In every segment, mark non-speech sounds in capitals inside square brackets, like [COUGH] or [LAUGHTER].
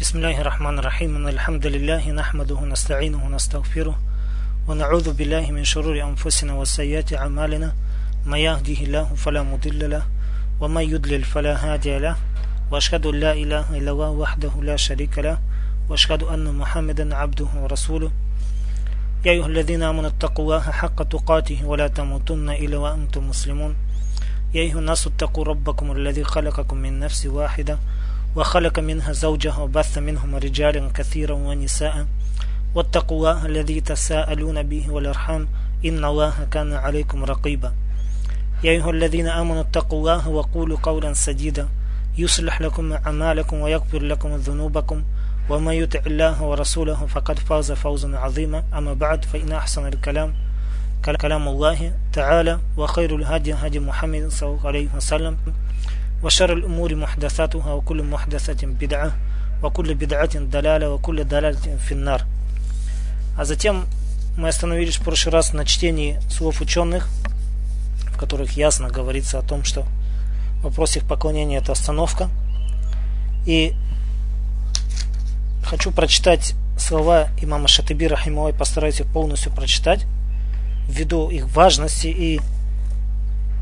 بسم الله الرحمن الرحيم إن الحمد لله نحمده ونستعينه ونستغفره ونعوذ بالله من شرور أنفسنا وسيئات أعمالنا ما يهده الله فلا مضل له ومن يضلل فلا هادي له وأشهد أن لا إله إلا الله وحده لا شريك له وأشهد أن محمدا عبده ورسوله يا أيها الذين آمنوا اتقوا الله حق تقاته ولا تموتن إلا وأنتم مسلمون يا أيها الناس اتقوا ربكم الذي خلقكم من نفس واحدة وخلق منها زوجها وبث منهما رجالا كثيرا ونساء واتقوا الله الذي تساءلون به والأرحام إن الله كان عليكم رقيبا. يا أيها الذين آمنوا اتقوا الله وقولوا قولا سديدا. يصلح لكم أعمالكم ويغفر لكم ذنوبكم. ومن يطع الله ورسوله فقد فاز فوزا عظيما. أما بعد فإن أحسن الكلام كلام الله تعالى وخير الهدي هدي محمد صلى الله عليه وسلم. وشر الأمور محدثاتها وكل محدثة بدعة وكل بدعة دلالة وكل دلالة в النار. А затем мы остановились в прошлый раз на чтении слов ученых, в которых ясно говорится о том, что вопрос их поклонения это остановка. И хочу прочитать слова имама Шатыби Рахимова и постараюсь их полностью прочитать ввиду их важности и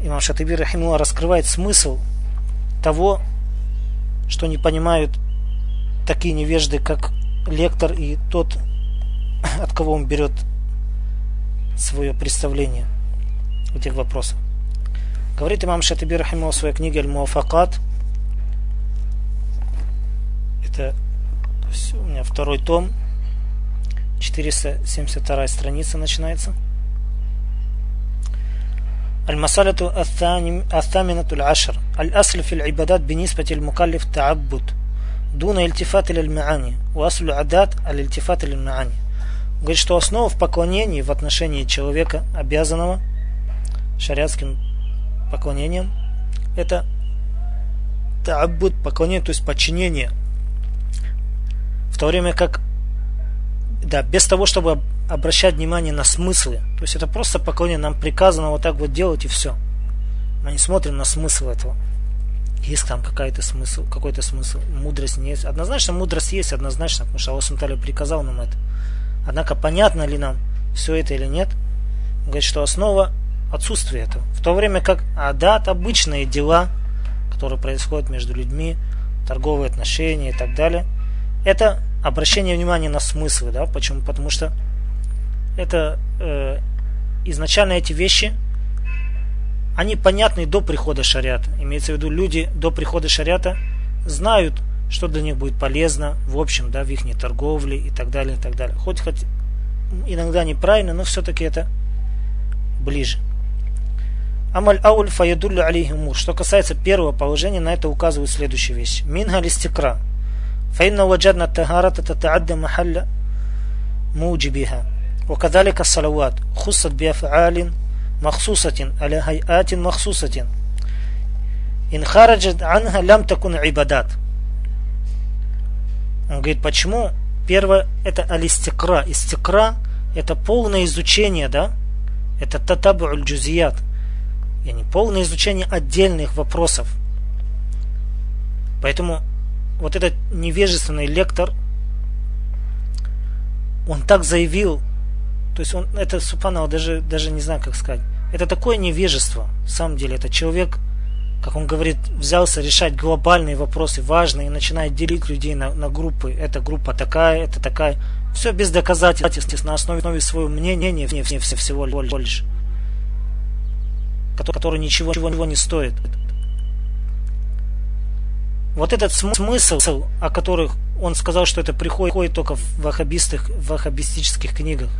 имам Шатыби Рахимова раскрывает смысл того, что не понимают такие невежды, как лектор и тот, [LAUGHS] от кого он берет свое представление этих вопросов. Говорит имам Шатиби Рахимова в своей книге «Аль-Муафакат». Это есть, у меня второй том. 472 страница начинается. Аль-Масаляту Астаминатуль Ашар. الأصل في العبادات بالنسبة للمكلف تعبد دون التفات إلى المعاني وأصل العادات الالتفات إلى المعاني Говорит, что основа в поклонении в отношении человека, обязанного шариатским поклонением, это тааббуд, поклонение, то есть подчинение. В то время как, да, без того, чтобы обращать внимание на смыслы. То есть это просто поклонение, нам приказано вот так вот делать и все. мы не смотрим на смысл этого. Есть там какой-то смысл, какой-то смысл, мудрость не есть. Однозначно мудрость есть, однозначно, потому что Аллах Сумталя приказал нам это. Однако понятно ли нам все это или нет, говорит, что основа отсутствия этого. В то время как адат, обычные дела, которые происходят между людьми, торговые отношения и так далее, это обращение внимания на смыслы. Да? Почему? Потому что это э, изначально эти вещи, они понятны до прихода шариата. Имеется в виду, люди до прихода шариата знают, что для них будет полезно, в общем, да, в их торговле и так далее, и так далее. Хоть, хоть иногда неправильно, но все-таки это ближе. Амаль ауль фаядуллю алейхи умур. Что касается первого положения, на это указывают следующие вещи. Минха листикра. Фаинна ваджадна тахарата татаадда махалля муджибиха. وكذلك الصلوات خصت بأفعال махсусатин, аля хайатин махсусатин. Инхараджат анха лям такун ибадат. Он говорит, почему? Первое, это алистикра. Истикра – это полное изучение, да? Это татабу джузият. И не полное изучение отдельных вопросов. Поэтому вот этот невежественный лектор, он так заявил, то есть он, это Супанал, даже, даже не знаю, как сказать, это такое невежество, в самом деле. Это человек, как он говорит, взялся решать глобальные вопросы, важные, и начинает делить людей на, на группы. Эта группа такая, это такая. Все без доказательств, на основе, основе своего мнения, не, не, не всего лишь. Который ничего, ничего не стоит. Вот этот смысл, о которых он сказал, что это приходит только в ваххабистых, книгах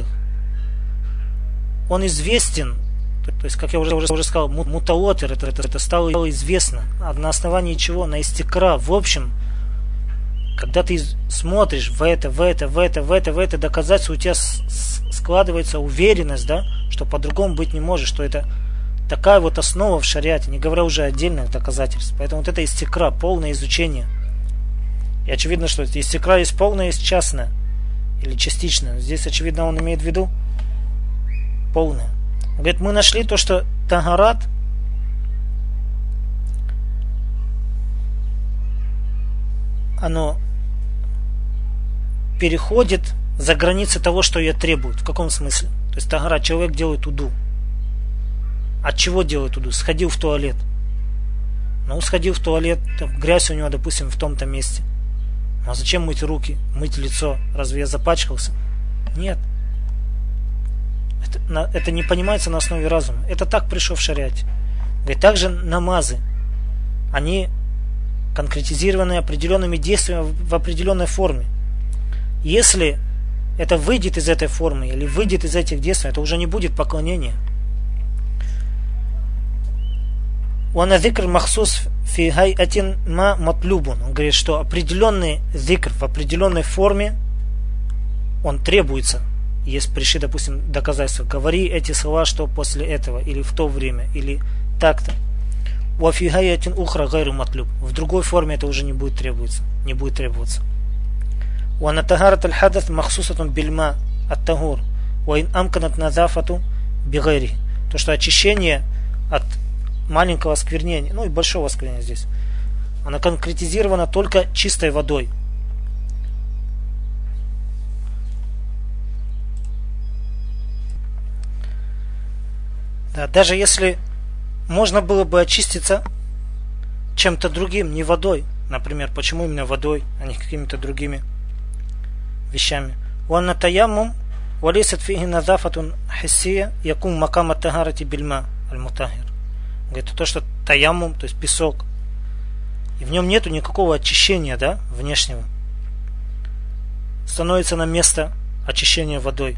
он известен, то есть, как я уже, уже, уже сказал, мутаотер, это, это, это стало известно. А на основании чего? На истекра. В общем, когда ты смотришь в это, в это, в это, в это, в это доказательство, у тебя складывается уверенность, да, что по-другому быть не может, что это такая вот основа в шариате, не говоря уже отдельных доказательств. Поэтому вот это истекра, полное изучение. И очевидно, что истекра есть полное, есть частное. Или частичное. Здесь, очевидно, он имеет в виду полное. Говорит, мы нашли то, что Тагарат оно переходит за границы того, что ее требует. В каком смысле? То есть тагара, человек делает уду. От чего делает уду? Сходил в туалет. Ну, сходил в туалет, грязь у него, допустим, в том-то месте. Ну, а зачем мыть руки, мыть лицо? Разве я запачкался? Нет. На, это не понимается на основе разума. Это так пришел в шариате. Говорит, также намазы, они конкретизированы определенными действиями в определенной форме. Если это выйдет из этой формы или выйдет из этих действий, это уже не будет поклонение. Уана зикр махсус фи хайатин ма матлюбун. Он говорит, что определенный зикр в определенной форме он требуется если пришли, допустим, доказательства, говори эти слова, что после этого, или в то время, или так-то. Уафигаятин ухра гайру матлюб. В другой форме это уже не будет требоваться. Не будет требоваться. Уанатагарат аль-хадат махсусатун бильма ат-тагур. Уаин амканат назафату бигайри. То, что очищение от маленького сквернения, ну и большого сквернения здесь, оно конкретизировано только чистой водой – даже если можно было бы очиститься чем-то другим, не водой, например, почему именно водой, а не какими-то другими вещами. وأن التيمم وليست فيه نظافة حسية يكون مقام الطهارة بالماء المطهر. Говорит, то, что таяммум, то есть песок, и в нем нету никакого очищения, да, внешнего, становится на место очищения водой.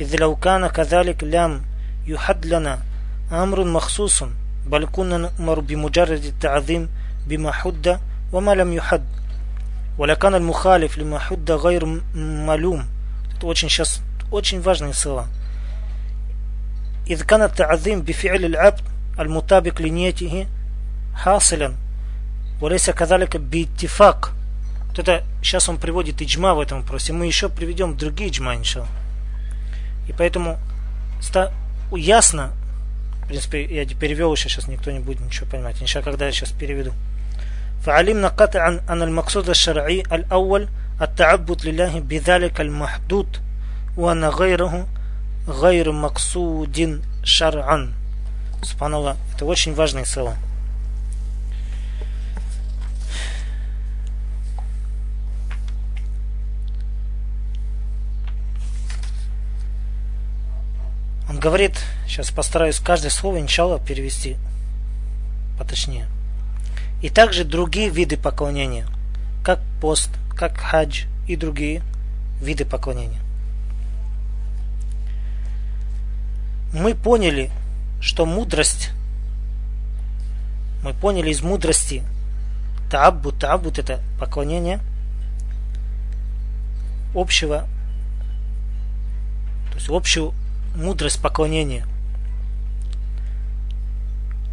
إذ لو كان كذلك لم يحد لنا أمر مخصوص بل كنا نؤمر بمجرد التعظيم بما حد وما لم يحد ولكان المخالف لما حد غير малюм. Это очень сейчас очень важные слова. إذ كان التعظيم بفعل العبد المطابق لنيته حاصلا وليس كذلك باتفاق вот это сейчас он приводит иджма в этом вопросе. Мы еще приведем другие иджма, иншалла. И поэтому ясно, в принципе, я перевел еще, сейчас никто не будет ничего понимать. Иншалла, когда я сейчас переведу. فعلمنا قطعا أن المقصود الشرعي الأول التعبد لله بذلك المحدود وأن غيره غير مقصود شرعا سبحان الله это очень важные слова говорит, сейчас постараюсь каждое слово, иншалла, перевести поточнее. И также другие виды поклонения, как пост, как хадж и другие виды поклонения. Мы поняли, что мудрость, мы поняли из мудрости тааббут, тааббут это поклонение общего, то есть общую мудрость поклонения,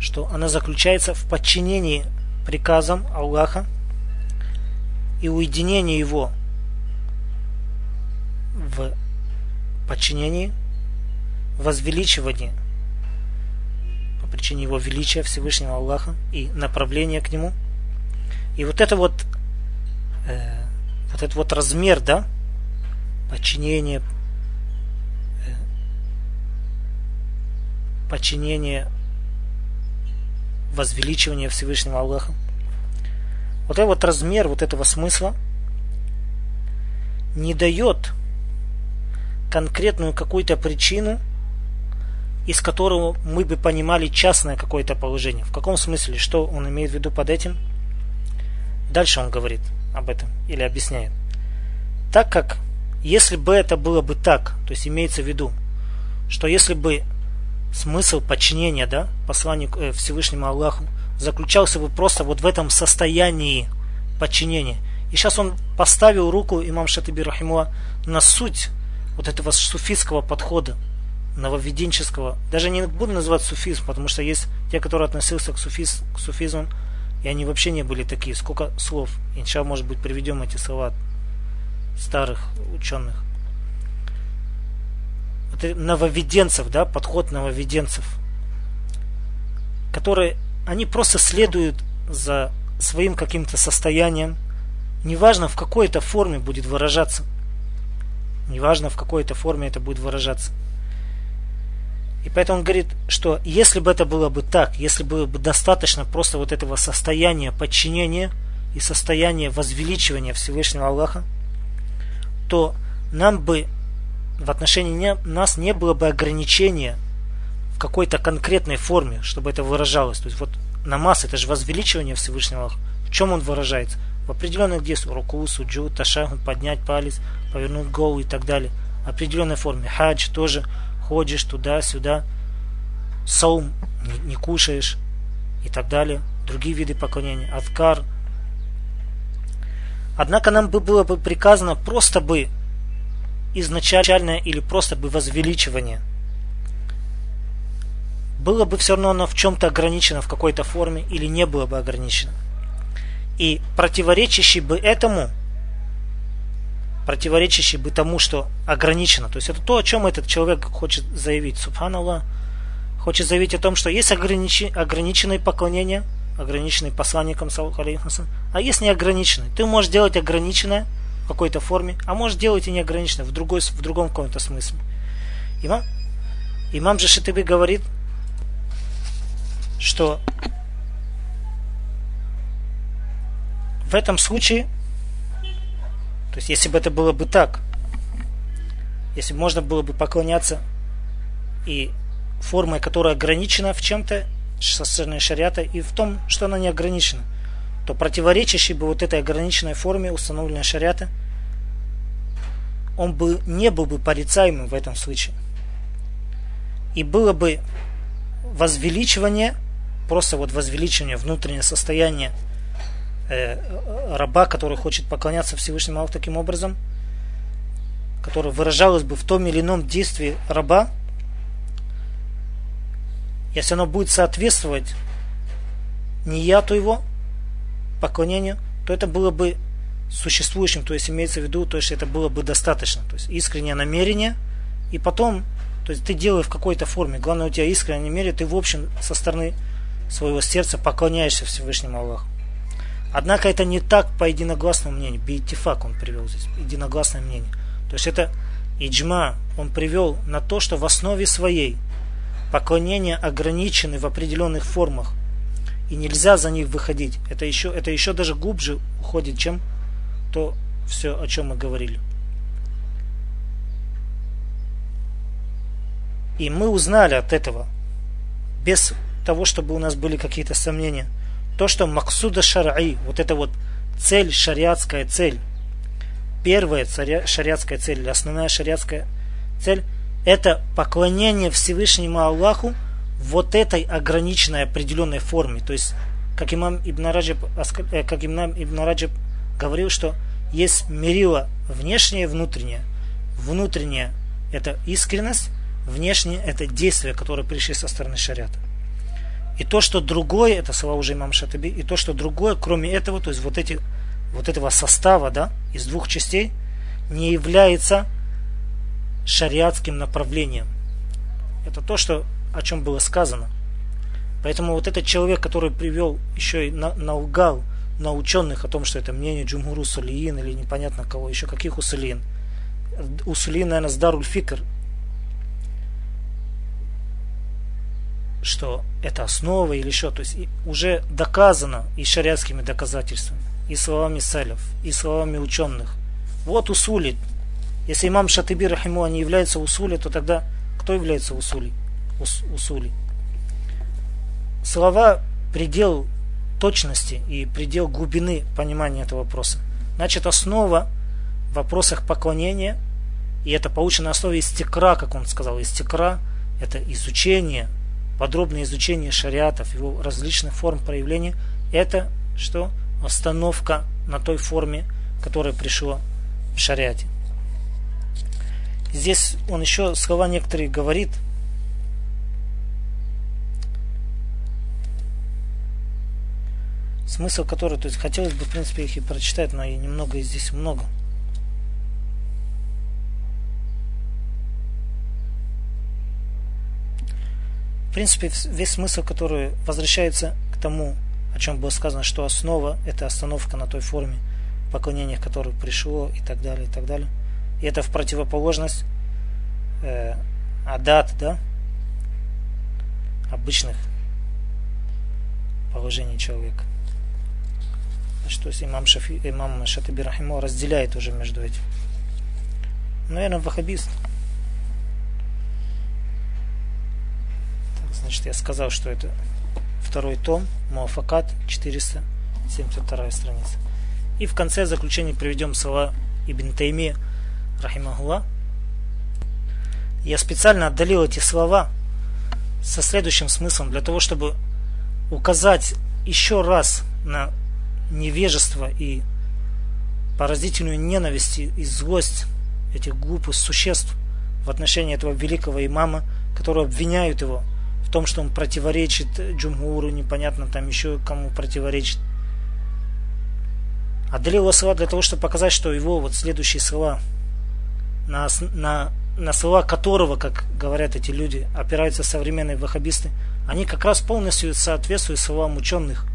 что она заключается в подчинении приказам Аллаха и уединение его в подчинении, возвеличивании по причине его величия Всевышнего Аллаха и направления к нему. И вот это вот, э, вот этот вот размер, да, подчинение, подчинение возвеличивания Всевышнего Аллаха. Вот этот размер вот этого смысла не дает конкретную какую-то причину, из которого мы бы понимали частное какое-то положение. В каком смысле? Что он имеет в виду под этим? Дальше он говорит об этом или объясняет. Так как, если бы это было бы так, то есть имеется в виду, что если бы смысл подчинения да, посланию э, Всевышнему Аллаху заключался бы просто вот в этом состоянии подчинения. И сейчас он поставил руку, имам Шатиби Рахимуа, на суть вот этого суфистского подхода, нововведенческого. Даже не буду называть суфизм, потому что есть те, которые относился к, суфиз, к суфизму, и они вообще не были такие. Сколько слов. Иншалл, может быть, приведем эти слова старых ученых. Вот нововведенцев, да, подход нововведенцев, которые, они просто следуют за своим каким-то состоянием, неважно в какой это форме будет выражаться. Неважно в какой это форме это будет выражаться. И поэтому он говорит, что если бы это было бы так, если было бы достаточно просто вот этого состояния подчинения и состояния возвеличивания Всевышнего Аллаха, то нам бы в отношении не, нас не было бы ограничения в какой-то конкретной форме, чтобы это выражалось. То есть вот намаз это же возвеличивание Всевышнего. В чем он выражается? В определенных действиях. Руку, суджу, ташахуд, поднять палец, повернуть голову и так далее. В определенной форме. Хадж тоже. Ходишь туда-сюда. Саум не, не кушаешь и так далее. Другие виды поклонения. Адкар. Однако нам бы было бы приказано просто бы изначальное или просто бы возвеличивание было бы все равно оно в чем-то ограничено в какой-то форме или не было бы ограничено. И противоречащий бы этому, противоречащий бы тому, что ограничено, то есть это то, о чем этот человек хочет заявить, субханаллах, хочет заявить о том, что есть ограничи, ограниченные поклонения, ограниченные посланникам, а есть неограниченные. Ты можешь делать ограниченное в какой-то форме, а можешь делать и неограниченное в, другой, в другом каком-то смысле. Имам, имам же Шатыби говорит, что в этом случае, то есть если бы это было бы так, если бы можно было бы поклоняться и формой, которая ограничена в чем-то со стороны шариата, и в том, что она не ограничена, то противоречащий бы вот этой ограниченной форме установленной шариата, он бы не был бы порицаемым в этом случае. И было бы возвеличивание, просто вот возвеличивание внутреннее состояние э, раба, который хочет поклоняться Всевышнему Аллаху таким образом, которое выражалось бы в том или ином действии раба, если оно будет соответствовать неяту его, поклонению, то это было бы существующим, то есть имеется в виду, то есть это было бы достаточно, то есть искреннее намерение, и потом, то есть ты делаешь в какой-то форме, главное у тебя искреннее намерение, ты в общем со стороны своего сердца поклоняешься Всевышнему Аллаху. Однако это не так по единогласному мнению. Бейтифак он привел здесь, единогласное мнение. То есть это иджма он привел на то, что в основе своей поклонения ограничены в определенных формах. И нельзя за них выходить. Это еще, это еще даже глубже уходит, чем то все, о чем мы говорили. И мы узнали от этого, без того, чтобы у нас были какие-то сомнения – то, что максуда шараи, вот это вот цель, шариатская цель, первая шариатская цель, или основная шариатская цель, это поклонение Всевышнему Аллаху вот этой ограниченной определенной форме. То есть, как имам Ибн Раджаб, э, как имам Ибн Раджаб говорил, что есть мерило внешнее и внутреннее. Внутреннее – это искренность, внешнее – это действия, которые пришли со стороны шариата. И то, что другое, это слова уже имам Шатаби, и то, что другое, кроме этого, то есть вот, эти, вот этого состава, да, из двух частей, не является шариатским направлением. Это то, что, о чем было сказано. Поэтому вот этот человек, который привел, еще и на, наугал на ученых о том, что это мнение Джумгуру Сулиин или непонятно кого, еще каких Усулиин. Усулиин, наверное, Сдаруль Фикр, что это основа или еще, то есть уже доказано и шариатскими доказательствами, и словами салев, и словами ученых. Вот усули. Если имам Шатыби Рахиму не является усули, то тогда кто является усули? Ус, усули. Слова предел точности и предел глубины понимания этого вопроса. Значит, основа в вопросах поклонения, и это получено на основе истекра, как он сказал, истекра, это изучение, подробное изучение шариатов, его различных форм проявления, это что? Остановка на той форме, которое пришло в шариате. Здесь он еще слова некоторые говорит. Смысл который, то есть хотелось бы, в принципе, их и прочитать, но и немного и здесь много. В принципе, весь смысл, который возвращается к тому, о чем было сказано, что основа – это остановка на той форме поклонения, к которой пришло и так далее, и так далее. И это в противоположность э, адат, да, обычных положений человека. Что есть имам, Шафи, имам Шатаби Рахимо разделяет уже между этим. Наверное, вахабист. Так, значит, я сказал, что это второй том, Муафакат, 472 страница. И в конце заключения приведем слова Ибн Тайми, Рахимахула. Я специально отдалил эти слова со следующим смыслом, для того, чтобы указать еще раз на невежество и поразительную ненависть и злость этих глупых существ в отношении этого великого имама, которые обвиняют его в том, что он противоречит Джумгуру, непонятно там еще кому противоречит. Отдалил слова для того, чтобы показать, что его вот следующие слова, на, на, на слова которого, как говорят эти люди, опираются современные ваххабисты, они как раз полностью соответствуют словам ученых.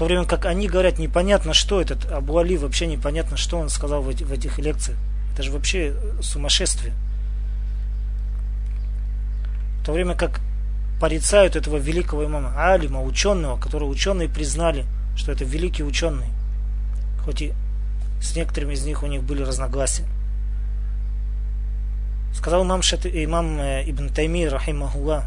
То время как они говорят, непонятно, что этот Абу Али, вообще непонятно, что он сказал в, в этих лекциях. Это же вообще сумасшествие. В то время как порицают этого великого имама Алима, ученого, которого ученые признали, что это великий ученый. Хоть и с некоторыми из них у них были разногласия. Сказал имам, Шат, имам э, Ибн Тайми, рахимахуллах,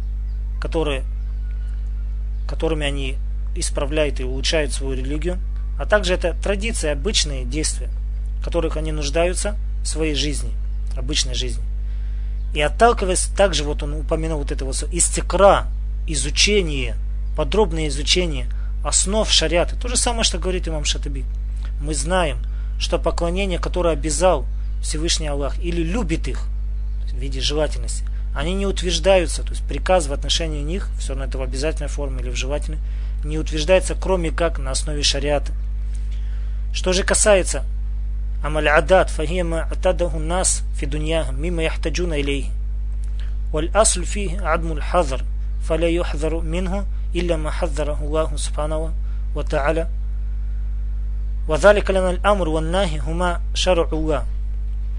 которые, которыми они исправляют и улучшают свою религию, а также это традиции, обычные действия, которых они нуждаются в своей жизни, обычной жизни. И отталкиваясь, также вот он упомянул вот это вот истекра, изучение, подробное изучение основ шариата. То же самое, что говорит имам Шатаби. Мы знаем, что поклонение, которое обязал Всевышний Аллах или любит их в виде желательности, они не утверждаются, то есть приказ в отношении них, все равно это в обязательной форме или в желательной, не утверждается кроме как на основе шариата. Что же касается أما العادات فهي ما اعتاده الناس في دنياهم مما يحتاجون إليه والأصل فيه عدم الحذر فلا يحذر منه إلا ما حذره الله سبحانه وتعالى وذلك لأن الأمر والنهي هما شرع الله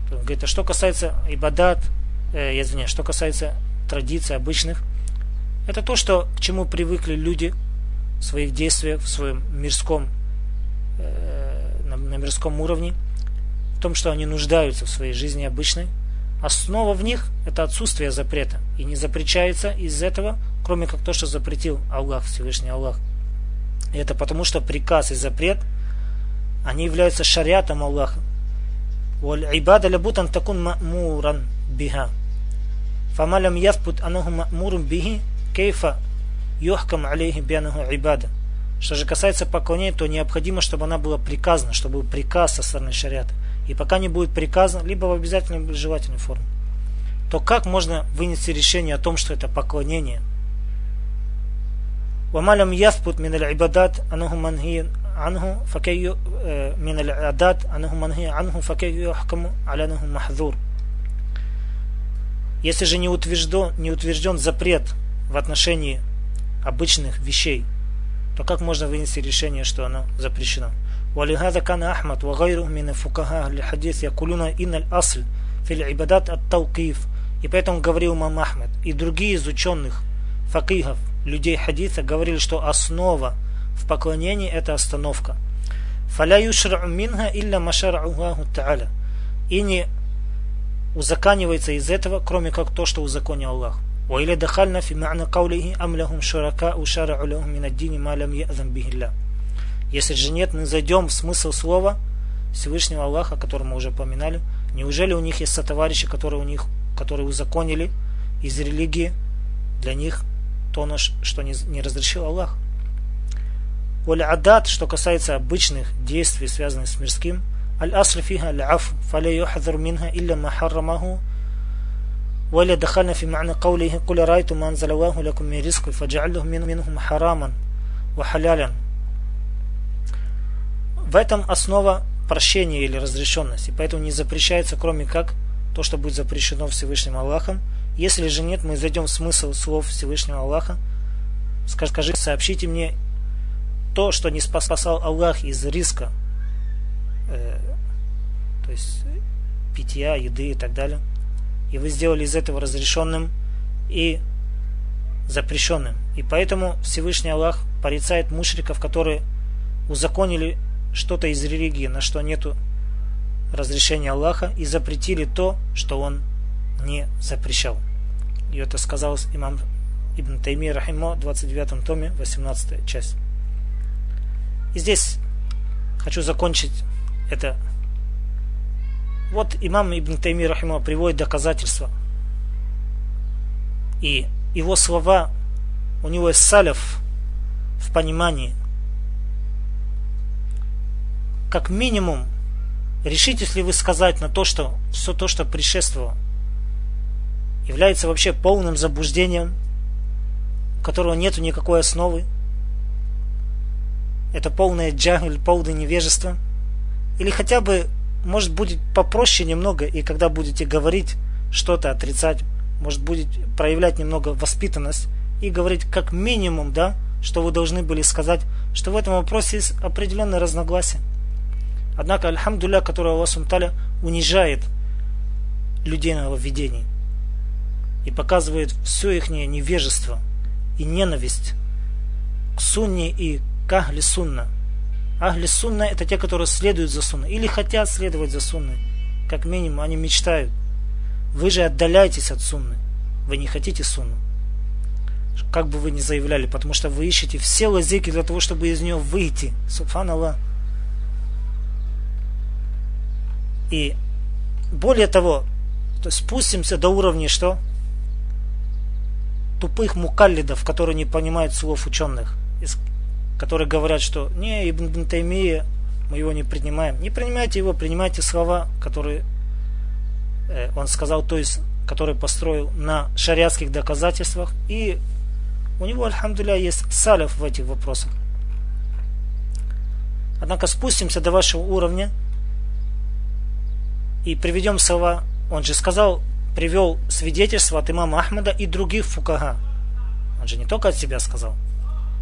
говорит, а что касается ибадат, э, извиняюсь, что касается традиций обычных, это то, что, к чему привыкли люди в своих действиях, в своем мирском, э, на, на мирском уровне, в том, что они нуждаются в своей жизни обычной. Основа в них – это отсутствие запрета. И не запрещается из этого, кроме как то, что запретил Аллах, Всевышний Аллах. И это потому, что приказ и запрет, они являются шариатом Аллаха. «Валь ибада лябутан такун муран бига. فما لم يثبت أنه مأمور به كيف يحكم عليه بأنه عبادة что же касается поклонения, то необходимо, чтобы она была приказана, чтобы был приказ со стороны шариата. И пока не будет приказано, либо в обязательной, либо в желательной форме, то как можно вынести решение о том, что это поклонение? وما لم يثبت من العبادات أنه منهي عنه فكي من العادات أنه منهي عنه فكي يحكم على أنه محذور Если же не утвержден, не утвержден запрет в отношении обычных вещей, то как можно вынести решение, что оно запрещено? ولهذا كان أحمد وغيره من الفقهاء الحديث يقولون إن الأصل في العبادات التوقيف и поэтому говорил имам Ахмед и другие из ученых факихов, людей хадиса говорили, что основа в поклонении это остановка. فلا يشرع منها إلا ما شرع الله تعالى и не узаканивается из этого, кроме как то, что узаконил Аллах. وإلى دخلنا في معنى قوله أم لهم شركاء شرعوا لهم من الدين ما لم يأذن به الله Если же нет, мы зайдем в смысл слова Всевышнего Аллаха, о котором мы уже упоминали. Неужели у них есть сотоварищи, которые у них, которые узаконили из религии для них то, что не, не разрешил Аллах? Оля адат, что касается обычных действий, связанных с мирским, аль-асл фиха аль-аф, фаля юхадр минха илля ма харрамаху, ولا دخلنا في معنى قوله قل رأيتم ما أنزل الله لكم من رزق فجعله من منهم حراما وحلالا В этом основа прощения или разрешенности. Поэтому не запрещается, кроме как то, что будет запрещено Всевышним Аллахом. Если же нет, мы зайдем в смысл слов Всевышнего Аллаха. Скажи, сообщите мне то, что не спасал Аллах из риска, э, то есть питья, еды и так далее, и вы сделали из этого разрешенным и запрещенным. И поэтому Всевышний Аллах порицает мушриков, которые узаконили что-то из религии, на что нету разрешения Аллаха, и запретили то, что он не запрещал. И это сказал имам Ибн Тайми Рахимо в 29 томе, 18 часть. И здесь хочу закончить это. Вот имам Ибн Тайми Рахима приводит доказательства. И его слова, у него есть салев в понимании. Как минимум, решитесь ли вы сказать на то, что все то, что предшествовало, является вообще полным заблуждением, у которого нет никакой основы, это полное джагль, полное невежество. Или хотя бы, может, будет попроще немного, и когда будете говорить что-то, отрицать, может, будет проявлять немного воспитанность и говорить как минимум, да, что вы должны были сказать, что в этом вопросе есть определенное разногласие. Однако, альхамдуля, который Аллах Сумталя унижает людей на нововведении и показывает все их невежество и ненависть к сунне и к Ахли Сунна. Ахли Сунна это те, которые следуют за Сунной или хотят следовать за Сунной. Как минимум, они мечтают. Вы же отдаляетесь от Сунны. Вы не хотите Сунну. Как бы вы ни заявляли, потому что вы ищете все лазейки для того, чтобы из нее выйти. Субханаллах. И более того, то спустимся до уровня что? Тупых мукаллидов, которые не понимают слов ученых которые говорят, что не, Ибн Таймия, мы его не принимаем. Не принимайте его, принимайте слова, которые э, он сказал, то есть, который построил на шариатских доказательствах. И у него, альхамдуля, есть салев в этих вопросах. Однако спустимся до вашего уровня и приведем слова. Он же сказал, привел свидетельство от имама Ахмада и других фукага. Он же не только от себя сказал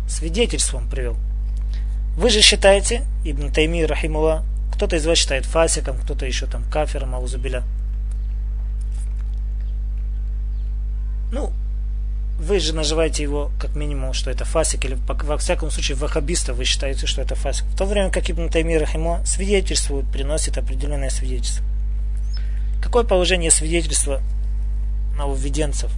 свидетельством привел. Вы же считаете, Ибн Тайми Рахимула, кто-то из вас считает фасиком, кто-то еще там кафером, аузубиля. Ну, вы же называете его как минимум, что это фасик, или во всяком случае вахабиста вы считаете, что это фасик. В то время как Ибн Тайми Рахимула свидетельствует, приносит определенное свидетельство. Какое положение свидетельства нововведенцев?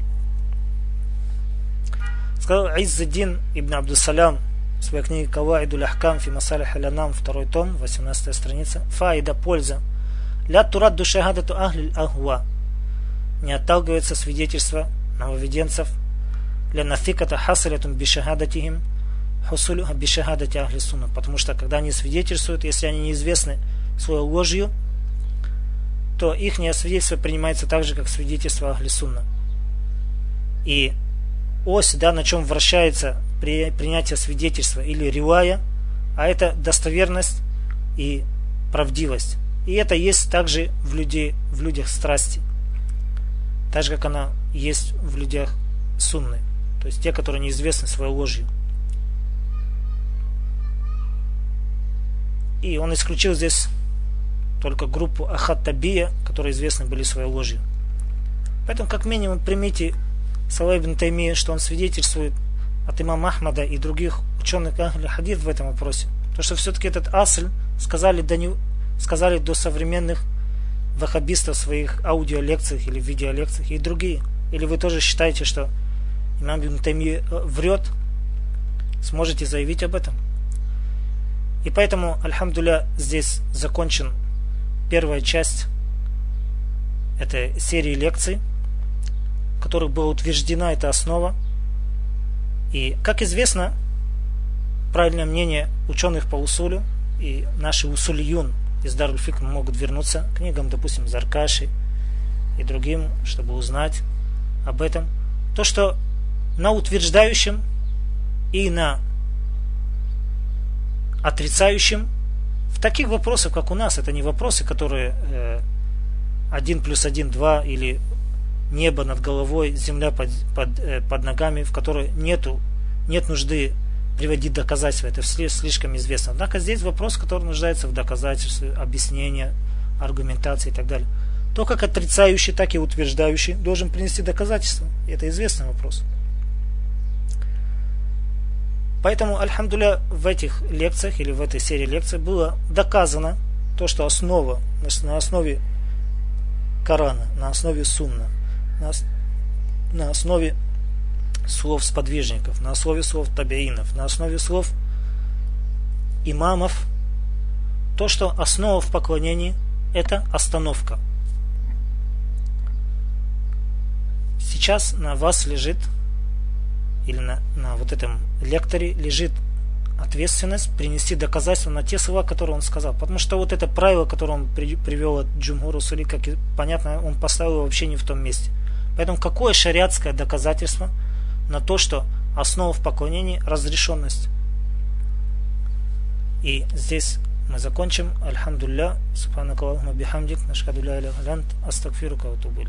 Сказал Айззадин ибн Абдусалям в своей книге Каваиду Ахкам фи Масалих Алянам, второй том, 18 страница. Фаида, польза. Ля турат душахадату ахлиль ахуа. Не отталкивается свидетельство нововеденцев. Ля нафиката хасалятум бишахадатихим хусулю бишахадати ахли сунна. Потому что когда они свидетельствуют, если они неизвестны своей ложью, то их свидетельство принимается так же, как свидетельство ахли сунна. И ось, да, на чем вращается при, принятие свидетельства или ривая, а это достоверность и правдивость. И это есть также в, людей, в людях страсти. Так же, как она есть в людях сунны. То есть те, которые неизвестны своей ложью. И он исключил здесь только группу Ахаттабия, которые известны были своей ложью. Поэтому, как минимум, примите Салай ибн Тайми, что он свидетельствует от имама Ахмада и других ученых Ахли Хадид в этом вопросе. Потому что все-таки этот асль, сказали до, не, сказали до современных ваххабистов в своих аудиолекциях или видеолекциях и другие? Или вы тоже считаете, что имам Ибн Тайми э, врет? Сможете заявить об этом? И поэтому, альхамдуля, здесь закончен первая часть этой серии лекций, которых была утверждена эта основа. И, как известно, правильное мнение ученых по усулю и наши усульюн из Дарульфик могут вернуться к книгам, допустим, Заркаши и другим, чтобы узнать об этом. То, что на утверждающем и на отрицающем в таких вопросах, как у нас, это не вопросы, которые э, 1 плюс 1, 2 или небо над головой, земля под, под, э, под ногами, в которой нету, нет нужды приводить доказательства. Это слишком известно. Однако здесь вопрос, который нуждается в доказательстве, объяснении, аргументации и так далее. То как отрицающий, так и утверждающий должен принести доказательства. Это известный вопрос. Поэтому, альхамдуля, в этих лекциях или в этой серии лекций было доказано то, что основа, на основе Корана, на основе сунна, на, основе слов сподвижников, на основе слов табиинов, на основе слов имамов, то, что основа в поклонении – это остановка. Сейчас на вас лежит, или на, на вот этом лекторе лежит ответственность принести доказательства на те слова, которые он сказал. Потому что вот это правило, которое он привел от Джумгуру Сули, как понятно, он поставил вообще не в том месте. Поэтому какое шариатское доказательство на то, что основа в поклонении – разрешенность? И здесь мы закончим. Альхамдулля. Субханакаллахума бихамдик. Нашкаду ля астагфирука тубу